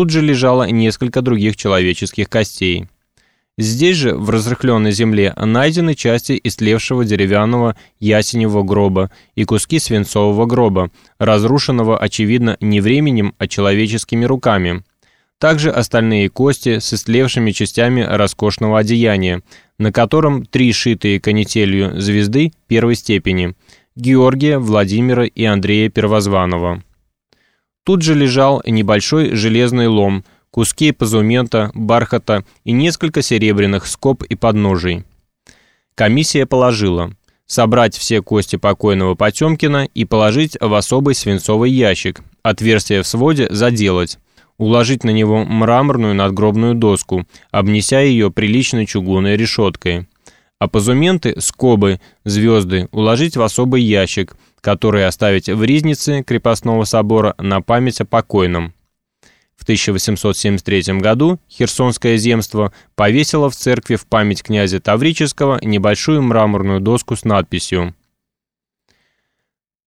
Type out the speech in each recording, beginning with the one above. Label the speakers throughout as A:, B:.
A: тут же лежало несколько других человеческих костей. Здесь же, в разрыхленной земле, найдены части истлевшего деревянного ясеневого гроба и куски свинцового гроба, разрушенного, очевидно, не временем, а человеческими руками. Также остальные кости с истлевшими частями роскошного одеяния, на котором три шитые канителью звезды первой степени – Георгия, Владимира и Андрея Первозванного. Тут же лежал небольшой железный лом – куски позумента, бархата и несколько серебряных скоб и подножий. Комиссия положила собрать все кости покойного Потемкина и положить в особый свинцовый ящик, отверстие в своде заделать, уложить на него мраморную надгробную доску, обнеся ее приличной чугунной решеткой. А позументы, скобы, звезды уложить в особый ящик, который оставить в ризнице крепостного собора на память о покойном. В 1873 году Херсонское земство повесило в церкви в память князя Таврического небольшую мраморную доску с надписью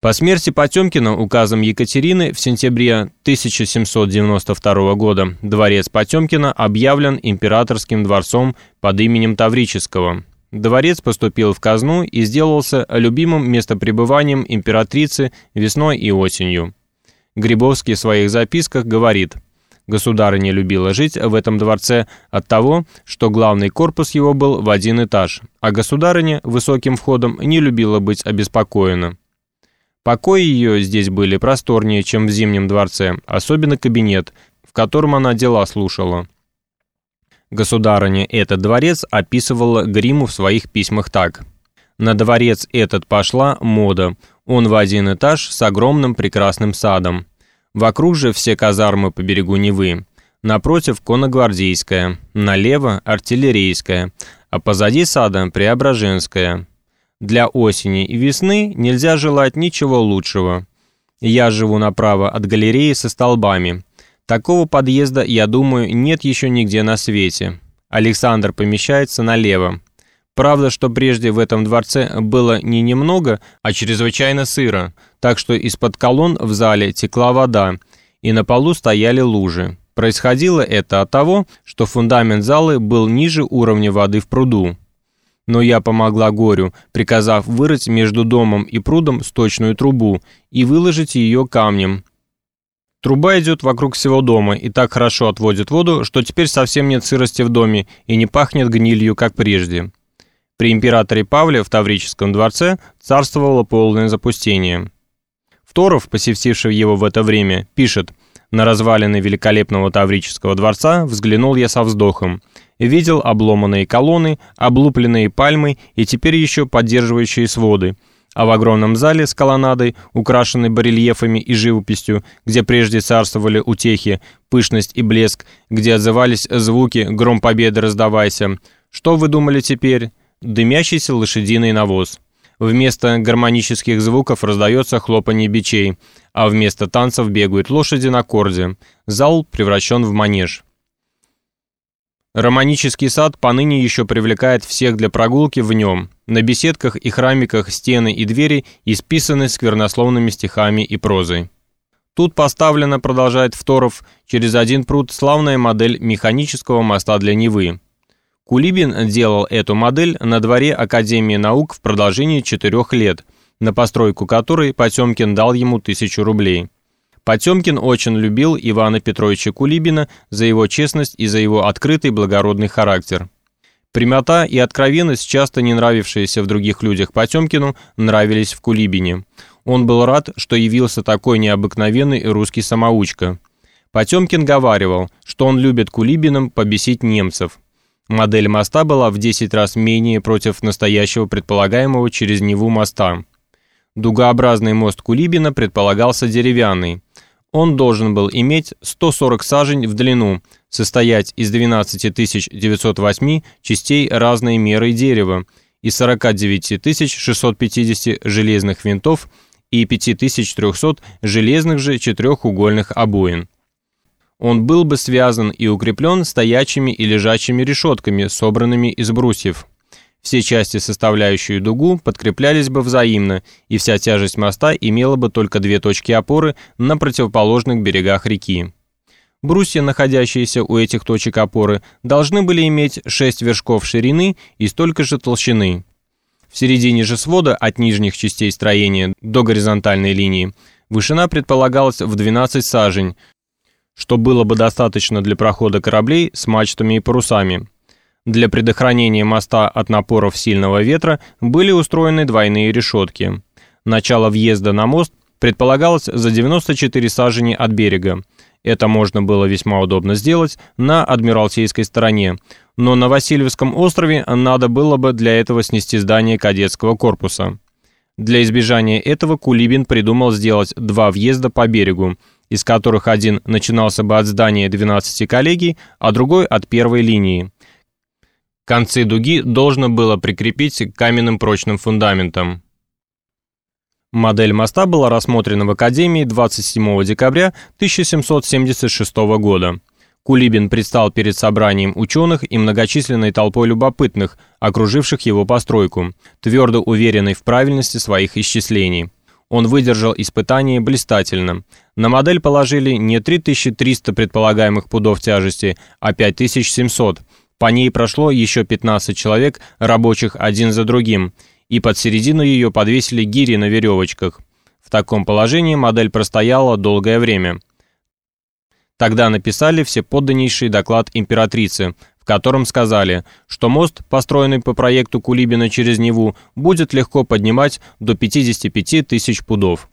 A: по смерти Потемкина указом Екатерины в сентябре 1792 года дворец Потемкина объявлен императорским дворцом под именем Таврического. Дворец поступил в казну и сделался любимым местопребыванием императрицы весной и осенью. Грибовский в своих записках говорит – Государыня любила жить в этом дворце от того, что главный корпус его был в один этаж, а государыня высоким входом не любила быть обеспокоена. Покои ее здесь были просторнее, чем в Зимнем дворце, особенно кабинет, в котором она дела слушала. Государыня этот дворец описывала Гриму в своих письмах так. «На дворец этот пошла мода, он в один этаж с огромным прекрасным садом. Вокруг же все казармы по берегу Невы. Напротив конногвардейская, налево артиллерийская, а позади сада Преображенская. Для осени и весны нельзя желать ничего лучшего. Я живу направо от галереи со столбами. Такого подъезда, я думаю, нет еще нигде на свете. Александр помещается налево. Правда, что прежде в этом дворце было не немного, а чрезвычайно сыро, так что из-под колонн в зале текла вода, и на полу стояли лужи. Происходило это от того, что фундамент залы был ниже уровня воды в пруду. Но я помогла Горю, приказав вырыть между домом и прудом сточную трубу и выложить ее камнем. Труба идет вокруг всего дома и так хорошо отводит воду, что теперь совсем нет сырости в доме и не пахнет гнилью, как прежде. При императоре Павле в Таврическом дворце царствовало полное запустение. Второв, посетивший его в это время, пишет «На развалины великолепного Таврического дворца взглянул я со вздохом. Видел обломанные колонны, облупленные пальмы и теперь еще поддерживающие своды, а в огромном зале с колоннадой, украшенной барельефами и живописью, где прежде царствовали утехи, пышность и блеск, где отзывались звуки «Гром победы раздавайся». Что вы думали теперь? дымящийся лошадиный навоз. Вместо гармонических звуков раздается хлопанье бичей, а вместо танцев бегают лошади на корде. Зал превращен в манеж. Романический сад поныне еще привлекает всех для прогулки в нем. На беседках и храмиках стены и двери исписаны сквернословными стихами и прозой. Тут поставлена, продолжает Второв, через один пруд славная модель механического моста для Невы. Кулибин делал эту модель на дворе Академии наук в продолжении четырех лет, на постройку которой Потемкин дал ему тысячу рублей. Потемкин очень любил Ивана Петровича Кулибина за его честность и за его открытый благородный характер. Прямота и откровенность, часто не нравившиеся в других людях Потемкину, нравились в Кулибине. Он был рад, что явился такой необыкновенный русский самоучка. Потемкин говаривал, что он любит Кулибиным побесить немцев. Модель моста была в 10 раз менее против настоящего предполагаемого через Неву моста. Дугообразный мост Кулибина предполагался деревянный. Он должен был иметь 140 сажень в длину, состоять из 12 908 частей разной меры дерева и 49 650 железных винтов и 5300 железных же четырехугольных обоин он был бы связан и укреплен стоячими и лежачими решетками, собранными из брусьев. Все части, составляющие дугу, подкреплялись бы взаимно, и вся тяжесть моста имела бы только две точки опоры на противоположных берегах реки. Брусья, находящиеся у этих точек опоры, должны были иметь 6 вершков ширины и столько же толщины. В середине же свода от нижних частей строения до горизонтальной линии вышина предполагалась в 12 сажень, что было бы достаточно для прохода кораблей с мачтами и парусами. Для предохранения моста от напоров сильного ветра были устроены двойные решетки. Начало въезда на мост предполагалось за 94 сажени от берега. Это можно было весьма удобно сделать на Адмиралтейской стороне, но на Васильевском острове надо было бы для этого снести здание кадетского корпуса. Для избежания этого Кулибин придумал сделать два въезда по берегу, из которых один начинался бы от здания 12 коллегий, а другой от первой линии. Концы дуги должно было прикрепить к каменным прочным фундаментам. Модель моста была рассмотрена в Академии 27 декабря 1776 года. Кулибин предстал перед собранием ученых и многочисленной толпой любопытных, окруживших его постройку, твердо уверенный в правильности своих исчислений. Он выдержал испытание блистательно. На модель положили не 3300 предполагаемых пудов тяжести, а 5700. По ней прошло еще 15 человек, рабочих один за другим – и под середину ее подвесили гири на веревочках. В таком положении модель простояла долгое время. Тогда написали все подданнейший доклад императрицы, в котором сказали, что мост, построенный по проекту Кулибина через Неву, будет легко поднимать до 55 тысяч пудов.